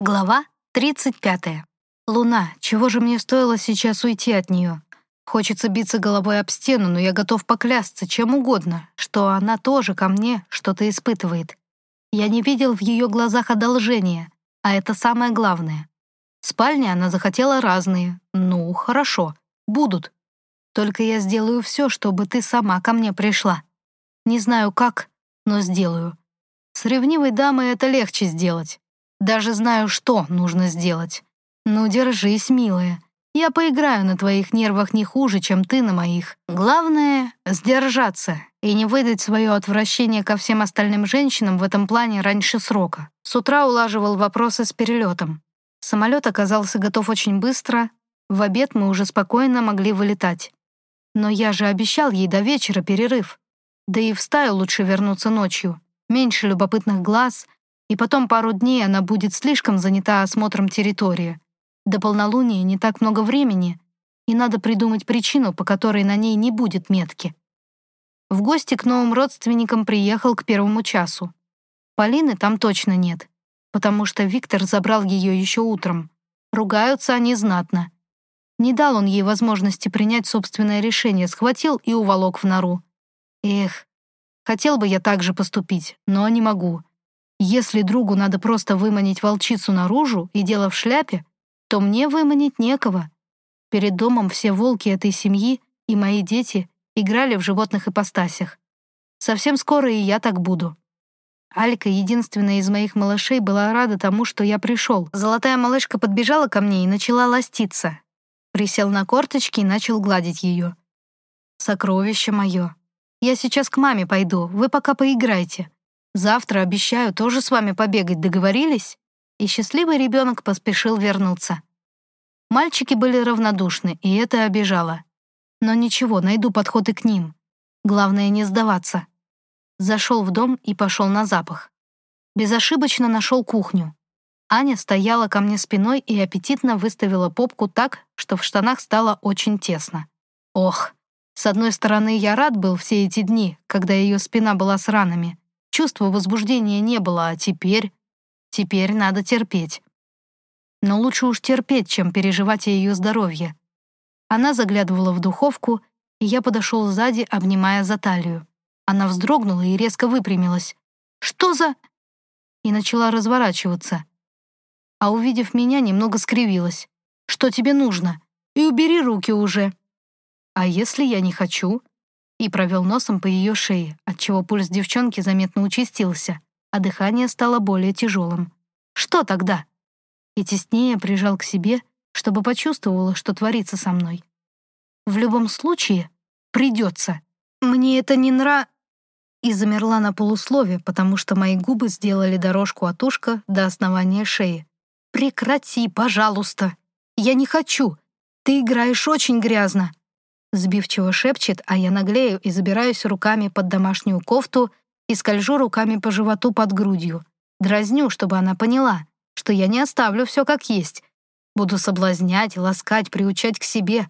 Глава 35. Луна, чего же мне стоило сейчас уйти от нее? Хочется биться головой об стену, но я готов поклясться чем угодно, что она тоже ко мне что-то испытывает. Я не видел в ее глазах одолжения, а это самое главное. Спальни она захотела разные. Ну, хорошо, будут. Только я сделаю все, чтобы ты сама ко мне пришла. Не знаю как, но сделаю. С ревнивой дамой это легче сделать. Даже знаю, что нужно сделать. Ну, держись, милая. Я поиграю на твоих нервах не хуже, чем ты на моих. Главное — сдержаться и не выдать свое отвращение ко всем остальным женщинам в этом плане раньше срока. С утра улаживал вопросы с перелетом. Самолет оказался готов очень быстро. В обед мы уже спокойно могли вылетать. Но я же обещал ей до вечера перерыв. Да и в стаю лучше вернуться ночью. Меньше любопытных глаз — и потом пару дней она будет слишком занята осмотром территории. До полнолуния не так много времени, и надо придумать причину, по которой на ней не будет метки. В гости к новым родственникам приехал к первому часу. Полины там точно нет, потому что Виктор забрал ее еще утром. Ругаются они знатно. Не дал он ей возможности принять собственное решение, схватил и уволок в нору. Эх, хотел бы я так же поступить, но не могу. Если другу надо просто выманить волчицу наружу и дело в шляпе, то мне выманить некого. Перед домом все волки этой семьи и мои дети играли в животных ипостасях. Совсем скоро и я так буду. Алька, единственная из моих малышей, была рада тому, что я пришел. Золотая малышка подбежала ко мне и начала ластиться. Присел на корточки и начал гладить ее. «Сокровище мое. Я сейчас к маме пойду, вы пока поиграйте. Завтра, обещаю, тоже с вами побегать, договорились?» И счастливый ребенок поспешил вернуться. Мальчики были равнодушны, и это обижало. Но ничего, найду подходы к ним. Главное не сдаваться. Зашел в дом и пошел на запах. Безошибочно нашел кухню. Аня стояла ко мне спиной и аппетитно выставила попку так, что в штанах стало очень тесно. Ох, с одной стороны, я рад был все эти дни, когда ее спина была с ранами, Чувства возбуждения не было, а теперь... Теперь надо терпеть. Но лучше уж терпеть, чем переживать о ее здоровье. Она заглядывала в духовку, и я подошел сзади, обнимая за талию. Она вздрогнула и резко выпрямилась. «Что за...» И начала разворачиваться. А увидев меня, немного скривилась. «Что тебе нужно? И убери руки уже!» «А если я не хочу?» И провел носом по ее шее, отчего пульс девчонки заметно участился, а дыхание стало более тяжелым. «Что тогда?» И теснее прижал к себе, чтобы почувствовала, что творится со мной. «В любом случае, придется. Мне это не нра...» И замерла на полуслове, потому что мои губы сделали дорожку от ушка до основания шеи. «Прекрати, пожалуйста! Я не хочу! Ты играешь очень грязно!» Сбивчиво шепчет, а я наглею и забираюсь руками под домашнюю кофту и скольжу руками по животу под грудью. Дразню, чтобы она поняла, что я не оставлю все как есть. Буду соблазнять, ласкать, приучать к себе.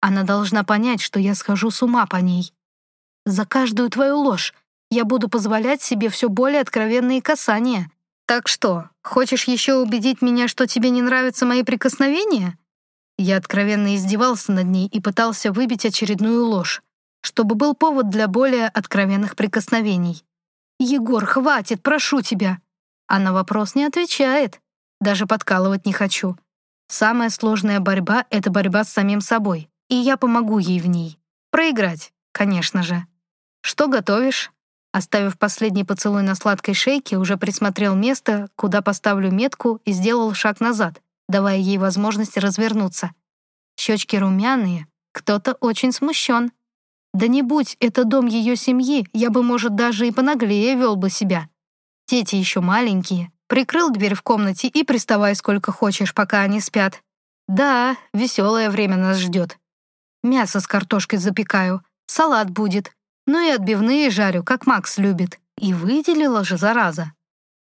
Она должна понять, что я схожу с ума по ней. За каждую твою ложь я буду позволять себе все более откровенные касания. Так что, хочешь еще убедить меня, что тебе не нравятся мои прикосновения? Я откровенно издевался над ней и пытался выбить очередную ложь, чтобы был повод для более откровенных прикосновений. «Егор, хватит, прошу тебя!» А на вопрос не отвечает. Даже подкалывать не хочу. Самая сложная борьба — это борьба с самим собой, и я помогу ей в ней. Проиграть, конечно же. Что готовишь? Оставив последний поцелуй на сладкой шейке, уже присмотрел место, куда поставлю метку и сделал шаг назад, давая ей возможность развернуться. Щечки румяные, кто-то очень смущен. Да не будь это дом ее семьи, я бы, может, даже и понаглее вел бы себя. Дети еще маленькие. Прикрыл дверь в комнате и приставай сколько хочешь, пока они спят. Да, веселое время нас ждет. Мясо с картошкой запекаю, салат будет, ну и отбивные жарю, как Макс любит. И выделила же, зараза.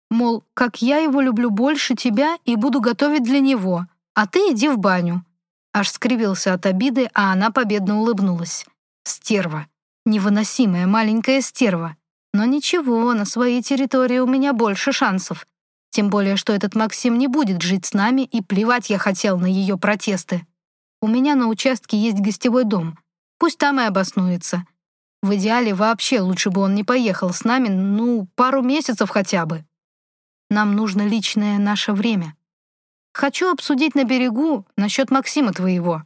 Мол, как я его люблю больше тебя и буду готовить для него, а ты иди в баню». Аж скривился от обиды, а она победно улыбнулась. «Стерва. Невыносимая маленькая стерва. Но ничего, на своей территории у меня больше шансов. Тем более, что этот Максим не будет жить с нами, и плевать я хотел на ее протесты. У меня на участке есть гостевой дом. Пусть там и обоснуется. В идеале вообще лучше бы он не поехал с нами, ну, пару месяцев хотя бы. Нам нужно личное наше время. Хочу обсудить на берегу насчет Максима твоего».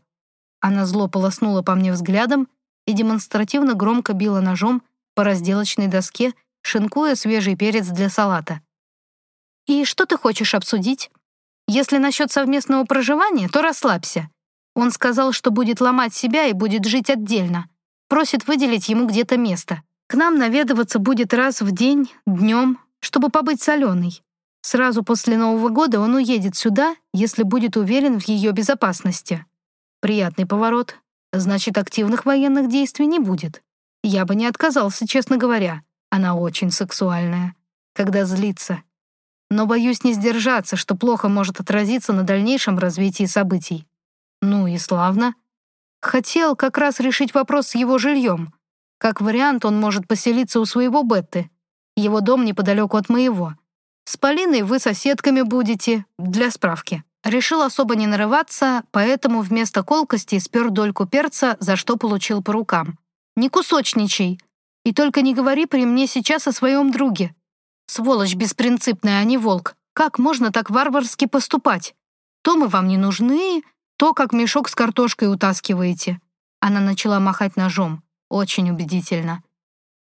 Она зло полоснула по мне взглядом и демонстративно громко била ножом по разделочной доске, шинкуя свежий перец для салата. «И что ты хочешь обсудить? Если насчет совместного проживания, то расслабься. Он сказал, что будет ломать себя и будет жить отдельно. Просит выделить ему где-то место. К нам наведываться будет раз в день, днем, чтобы побыть с Аленой. Сразу после Нового года он уедет сюда, если будет уверен в ее безопасности. Приятный поворот. Значит, активных военных действий не будет. Я бы не отказался, честно говоря. Она очень сексуальная. Когда злится. Но боюсь не сдержаться, что плохо может отразиться на дальнейшем развитии событий. Ну и славно. Хотел как раз решить вопрос с его жильем. Как вариант, он может поселиться у своего Бетты. Его дом неподалеку от моего — с Полиной вы соседками будете, для справки. Решил особо не нарываться, поэтому вместо колкости спер дольку перца, за что получил по рукам. Не кусочничай. И только не говори при мне сейчас о своем друге. Сволочь беспринципная, а не волк. Как можно так варварски поступать? То мы вам не нужны, то как мешок с картошкой утаскиваете. Она начала махать ножом. Очень убедительно.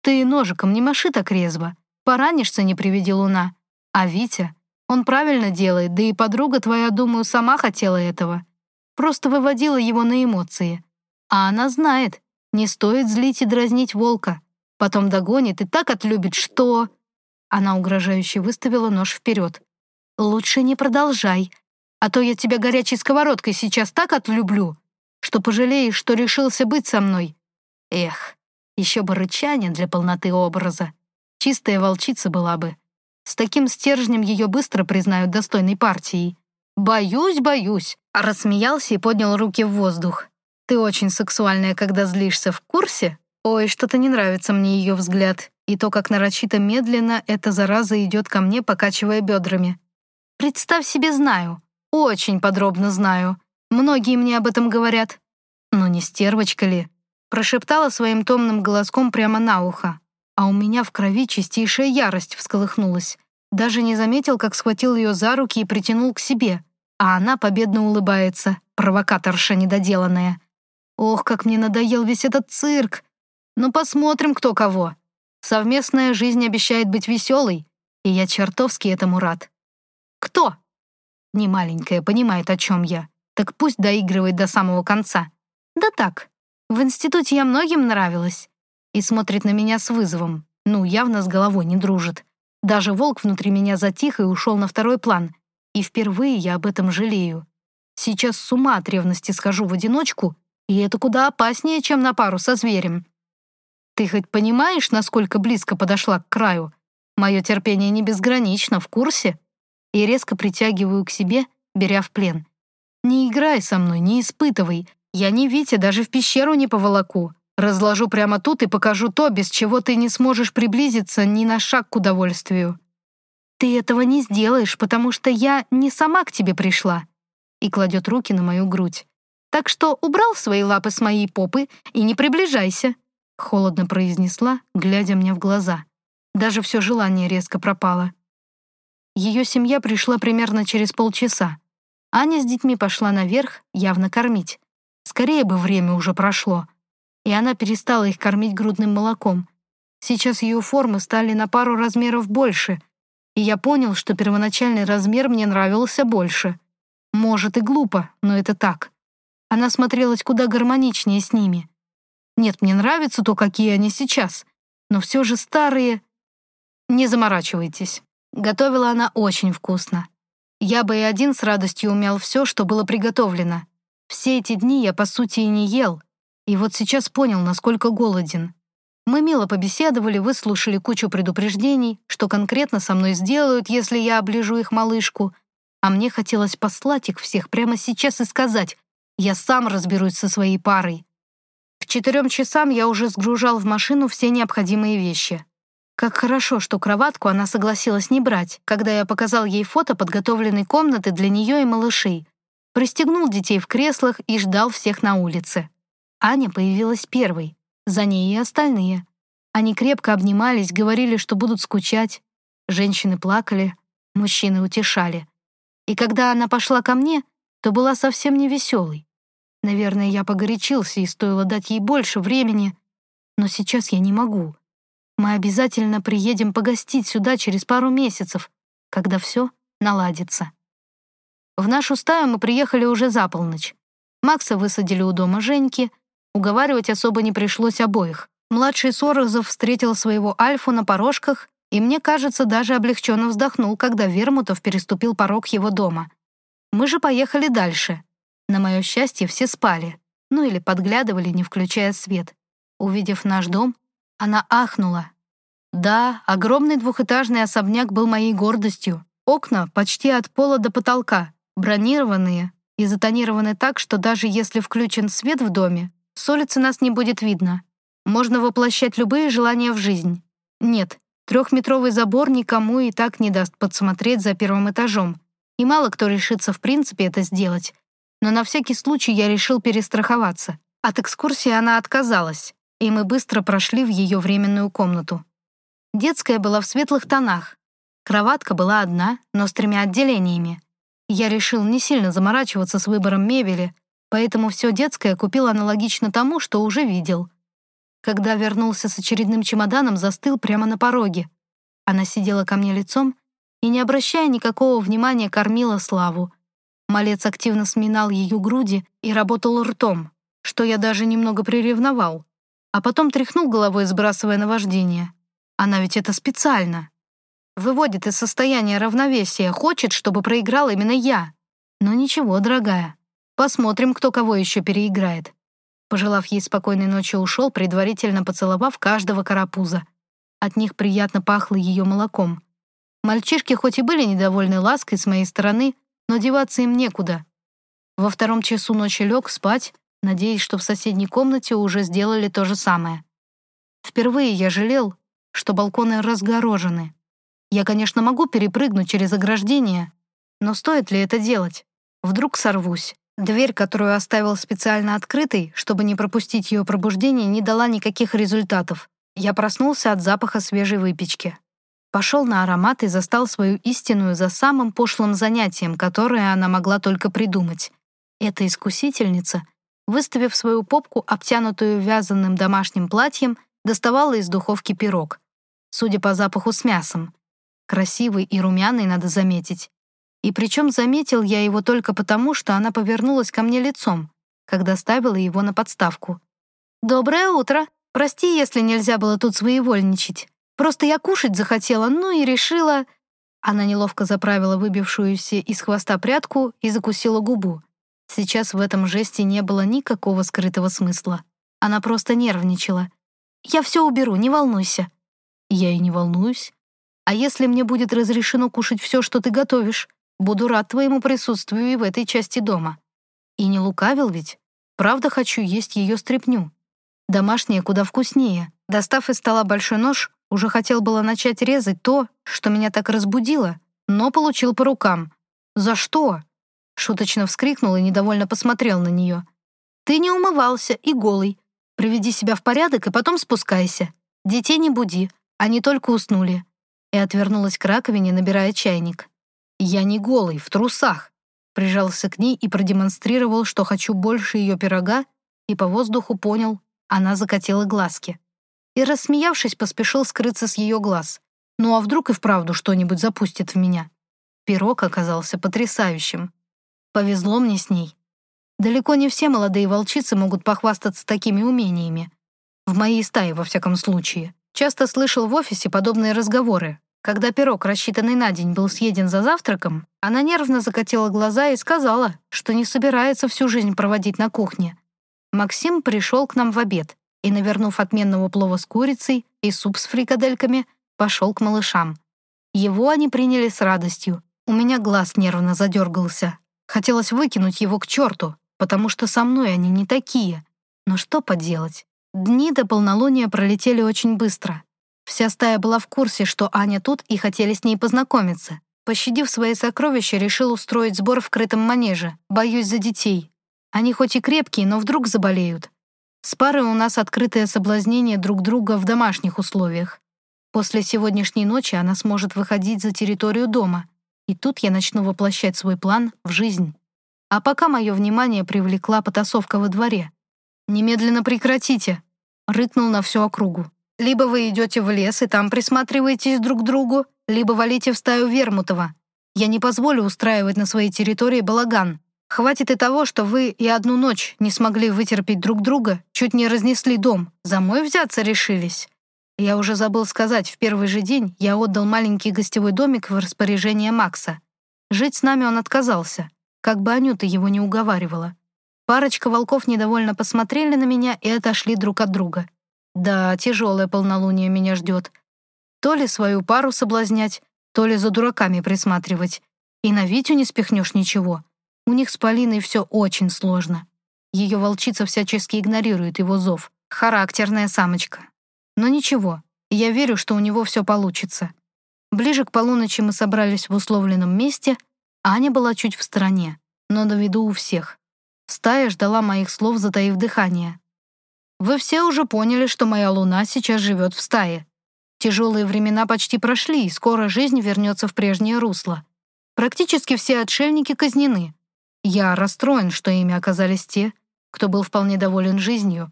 Ты ножиком не маши так резво. Поранишься, не приведи луна. А Витя, он правильно делает, да и подруга твоя, думаю, сама хотела этого. Просто выводила его на эмоции. А она знает, не стоит злить и дразнить волка. Потом догонит и так отлюбит, что... Она угрожающе выставила нож вперед. «Лучше не продолжай, а то я тебя горячей сковородкой сейчас так отлюблю, что пожалеешь, что решился быть со мной. Эх, еще бы рычание для полноты образа. Чистая волчица была бы. С таким стержнем ее быстро признают достойной партией. «Боюсь, боюсь», — рассмеялся и поднял руки в воздух. «Ты очень сексуальная, когда злишься, в курсе? Ой, что-то не нравится мне ее взгляд, и то, как нарочито медленно эта зараза идет ко мне, покачивая бедрами. Представь себе, знаю, очень подробно знаю. Многие мне об этом говорят. Но не стервочка ли?» Прошептала своим томным голоском прямо на ухо а у меня в крови чистейшая ярость всколыхнулась. Даже не заметил, как схватил ее за руки и притянул к себе, а она победно улыбается, провокаторша недоделанная. Ох, как мне надоел весь этот цирк! Ну посмотрим, кто кого. Совместная жизнь обещает быть веселой, и я чертовски этому рад. Кто? Не маленькая понимает, о чем я. Так пусть доигрывает до самого конца. Да так, в институте я многим нравилась и смотрит на меня с вызовом. Ну, явно с головой не дружит. Даже волк внутри меня затих и ушел на второй план. И впервые я об этом жалею. Сейчас с ума от ревности схожу в одиночку, и это куда опаснее, чем на пару со зверем. Ты хоть понимаешь, насколько близко подошла к краю? Мое терпение не безгранично, в курсе? И резко притягиваю к себе, беря в плен. Не играй со мной, не испытывай. Я не Витя, даже в пещеру не поволоку. Разложу прямо тут и покажу то, без чего ты не сможешь приблизиться ни на шаг к удовольствию. Ты этого не сделаешь, потому что я не сама к тебе пришла. И кладет руки на мою грудь. Так что убрал свои лапы с моей попы и не приближайся. Холодно произнесла, глядя мне в глаза. Даже все желание резко пропало. Ее семья пришла примерно через полчаса. Аня с детьми пошла наверх, явно кормить. Скорее бы время уже прошло и она перестала их кормить грудным молоком. Сейчас ее формы стали на пару размеров больше, и я понял, что первоначальный размер мне нравился больше. Может и глупо, но это так. Она смотрелась куда гармоничнее с ними. Нет, мне нравится то, какие они сейчас, но все же старые... Не заморачивайтесь. Готовила она очень вкусно. Я бы и один с радостью умел все, что было приготовлено. Все эти дни я, по сути, и не ел, и вот сейчас понял, насколько голоден. Мы мило побеседовали, выслушали кучу предупреждений, что конкретно со мной сделают, если я оближу их малышку, а мне хотелось послать их всех прямо сейчас и сказать, я сам разберусь со своей парой. К четырем часам я уже сгружал в машину все необходимые вещи. Как хорошо, что кроватку она согласилась не брать, когда я показал ей фото подготовленной комнаты для нее и малышей. Пристегнул детей в креслах и ждал всех на улице. Аня появилась первой, за ней и остальные. Они крепко обнимались, говорили, что будут скучать. Женщины плакали, мужчины утешали. И когда она пошла ко мне, то была совсем не веселой. Наверное, я погорячился и стоило дать ей больше времени, но сейчас я не могу. Мы обязательно приедем погостить сюда через пару месяцев, когда все наладится. В нашу стаю мы приехали уже за полночь. Макса высадили у дома Женьки, уговаривать особо не пришлось обоих. Младший Сорозов встретил своего Альфу на порожках и, мне кажется, даже облегченно вздохнул, когда Вермутов переступил порог его дома. Мы же поехали дальше. На мое счастье, все спали, ну или подглядывали, не включая свет. Увидев наш дом, она ахнула. Да, огромный двухэтажный особняк был моей гордостью. Окна почти от пола до потолка, бронированные и затонированы так, что даже если включен свет в доме, с улицы нас не будет видно. Можно воплощать любые желания в жизнь. Нет, трехметровый забор никому и так не даст подсмотреть за первым этажом, и мало кто решится в принципе это сделать. Но на всякий случай я решил перестраховаться. От экскурсии она отказалась, и мы быстро прошли в ее временную комнату. Детская была в светлых тонах. Кроватка была одна, но с тремя отделениями. Я решил не сильно заморачиваться с выбором мебели, поэтому все детское купил аналогично тому, что уже видел. Когда вернулся с очередным чемоданом, застыл прямо на пороге. Она сидела ко мне лицом и, не обращая никакого внимания, кормила Славу. Малец активно сминал ее груди и работал ртом, что я даже немного приревновал. А потом тряхнул головой, сбрасывая наваждение. Она ведь это специально. Выводит из состояния равновесия, хочет, чтобы проиграл именно я. Но ничего, дорогая. Посмотрим, кто кого еще переиграет. Пожелав ей спокойной ночи, ушел, предварительно поцеловав каждого карапуза. От них приятно пахло ее молоком. Мальчишки хоть и были недовольны лаской с моей стороны, но деваться им некуда. Во втором часу ночи лег спать, надеясь, что в соседней комнате уже сделали то же самое. Впервые я жалел, что балконы разгорожены. Я, конечно, могу перепрыгнуть через ограждение, но стоит ли это делать? Вдруг сорвусь. Дверь, которую оставил специально открытой, чтобы не пропустить ее пробуждение, не дала никаких результатов. Я проснулся от запаха свежей выпечки. Пошел на аромат и застал свою истинную за самым пошлым занятием, которое она могла только придумать. Эта искусительница, выставив свою попку, обтянутую вязаным домашним платьем, доставала из духовки пирог. Судя по запаху с мясом. Красивый и румяный, надо заметить. И причем заметил я его только потому, что она повернулась ко мне лицом, когда ставила его на подставку. «Доброе утро! Прости, если нельзя было тут своевольничать. Просто я кушать захотела, ну и решила...» Она неловко заправила выбившуюся из хвоста прядку и закусила губу. Сейчас в этом жесте не было никакого скрытого смысла. Она просто нервничала. «Я все уберу, не волнуйся». «Я и не волнуюсь. А если мне будет разрешено кушать все, что ты готовишь? Буду рад твоему присутствию и в этой части дома. И не лукавил ведь? Правда хочу есть ее стряпню. Домашняя куда вкуснее. Достав из стола большой нож, уже хотел было начать резать то, что меня так разбудило, но получил по рукам. «За что?» Шуточно вскрикнул и недовольно посмотрел на нее. «Ты не умывался и голый. Приведи себя в порядок и потом спускайся. Детей не буди, они только уснули». И отвернулась к раковине, набирая чайник. Я не голый, в трусах. Прижался к ней и продемонстрировал, что хочу больше ее пирога, и по воздуху понял, она закатила глазки. И, рассмеявшись, поспешил скрыться с ее глаз. Ну а вдруг и вправду что-нибудь запустит в меня? Пирог оказался потрясающим. Повезло мне с ней. Далеко не все молодые волчицы могут похвастаться такими умениями. В моей стае, во всяком случае. Часто слышал в офисе подобные разговоры, когда пирог, рассчитанный на день, был съеден за завтраком, она нервно закатила глаза и сказала, что не собирается всю жизнь проводить на кухне. Максим пришел к нам в обед и, навернув отменного плова с курицей и суп с фрикадельками, пошел к малышам. Его они приняли с радостью. У меня глаз нервно задергался. Хотелось выкинуть его к черту, потому что со мной они не такие. Но что поделать? Дни до полнолуния пролетели очень быстро. Вся стая была в курсе, что Аня тут, и хотели с ней познакомиться. Пощадив свои сокровища, решил устроить сбор в крытом манеже. Боюсь за детей. Они хоть и крепкие, но вдруг заболеют. С парой у нас открытое соблазнение друг друга в домашних условиях. После сегодняшней ночи она сможет выходить за территорию дома, и тут я начну воплощать свой план в жизнь. А пока мое внимание привлекла потасовка во дворе. «Немедленно прекратите!» — рыкнул на всю округу. «Либо вы идете в лес и там присматриваетесь друг к другу, либо валите в стаю Вермутова. Я не позволю устраивать на своей территории балаган. Хватит и того, что вы и одну ночь не смогли вытерпеть друг друга, чуть не разнесли дом, за мой взяться решились. Я уже забыл сказать, в первый же день я отдал маленький гостевой домик в распоряжение Макса. Жить с нами он отказался, как бы Анюта его не уговаривала. Парочка волков недовольно посмотрели на меня и отошли друг от друга. Да, тяжелое полнолуние меня ждет. То ли свою пару соблазнять, то ли за дураками присматривать. И на Витю не спихнешь ничего. У них с Полиной все очень сложно. Ее волчица всячески игнорирует его зов. Характерная самочка. Но ничего, я верю, что у него все получится. Ближе к полуночи мы собрались в условленном месте, Аня была чуть в стороне, но на виду у всех. Стая ждала моих слов, затаив дыхание. «Вы все уже поняли, что моя луна сейчас живет в стае. Тяжелые времена почти прошли, и скоро жизнь вернется в прежнее русло. Практически все отшельники казнены. Я расстроен, что ими оказались те, кто был вполне доволен жизнью.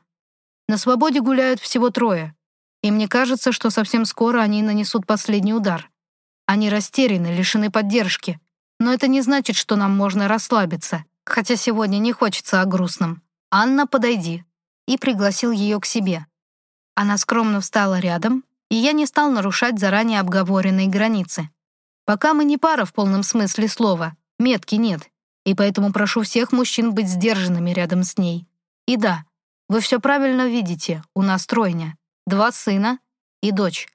На свободе гуляют всего трое, и мне кажется, что совсем скоро они нанесут последний удар. Они растеряны, лишены поддержки. Но это не значит, что нам можно расслабиться, хотя сегодня не хочется о грустном. «Анна, подойди», и пригласил ее к себе. Она скромно встала рядом, и я не стал нарушать заранее обговоренные границы. Пока мы не пара в полном смысле слова, метки нет, и поэтому прошу всех мужчин быть сдержанными рядом с ней. И да, вы все правильно видите, у нас тройня два сына и дочь.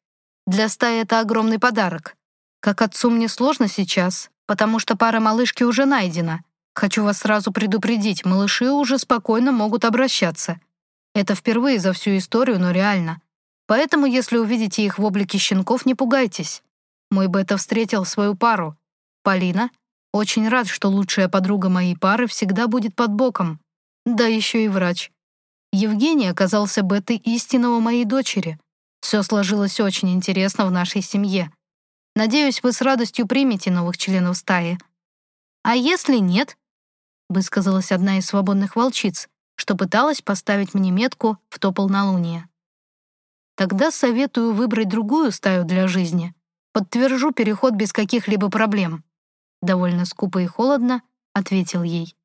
Для стаи это огромный подарок. Как отцу мне сложно сейчас, потому что пара малышки уже найдена. Хочу вас сразу предупредить, малыши уже спокойно могут обращаться. Это впервые за всю историю, но реально. Поэтому, если увидите их в облике щенков, не пугайтесь. Мой бета встретил свою пару. Полина. Очень рад, что лучшая подруга моей пары всегда будет под боком. Да еще и врач. Евгений оказался бетой истинного моей дочери. Все сложилось очень интересно в нашей семье. Надеюсь, вы с радостью примете новых членов стаи. А если нет? Высказалась одна из свободных волчиц, что пыталась поставить мне метку в то полнолуние. Тогда советую выбрать другую стаю для жизни. Подтвержу переход без каких-либо проблем. Довольно скупо и холодно ответил ей.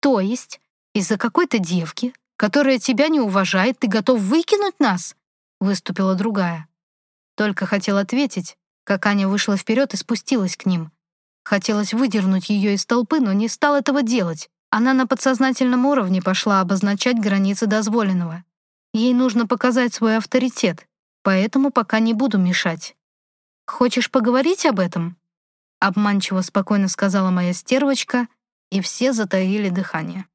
То есть из-за какой-то девки которая тебя не уважает, ты готов выкинуть нас?» — выступила другая. Только хотел ответить, как Аня вышла вперед и спустилась к ним. Хотелось выдернуть ее из толпы, но не стал этого делать. Она на подсознательном уровне пошла обозначать границы дозволенного. Ей нужно показать свой авторитет, поэтому пока не буду мешать. «Хочешь поговорить об этом?» Обманчиво спокойно сказала моя стервочка, и все затаили дыхание.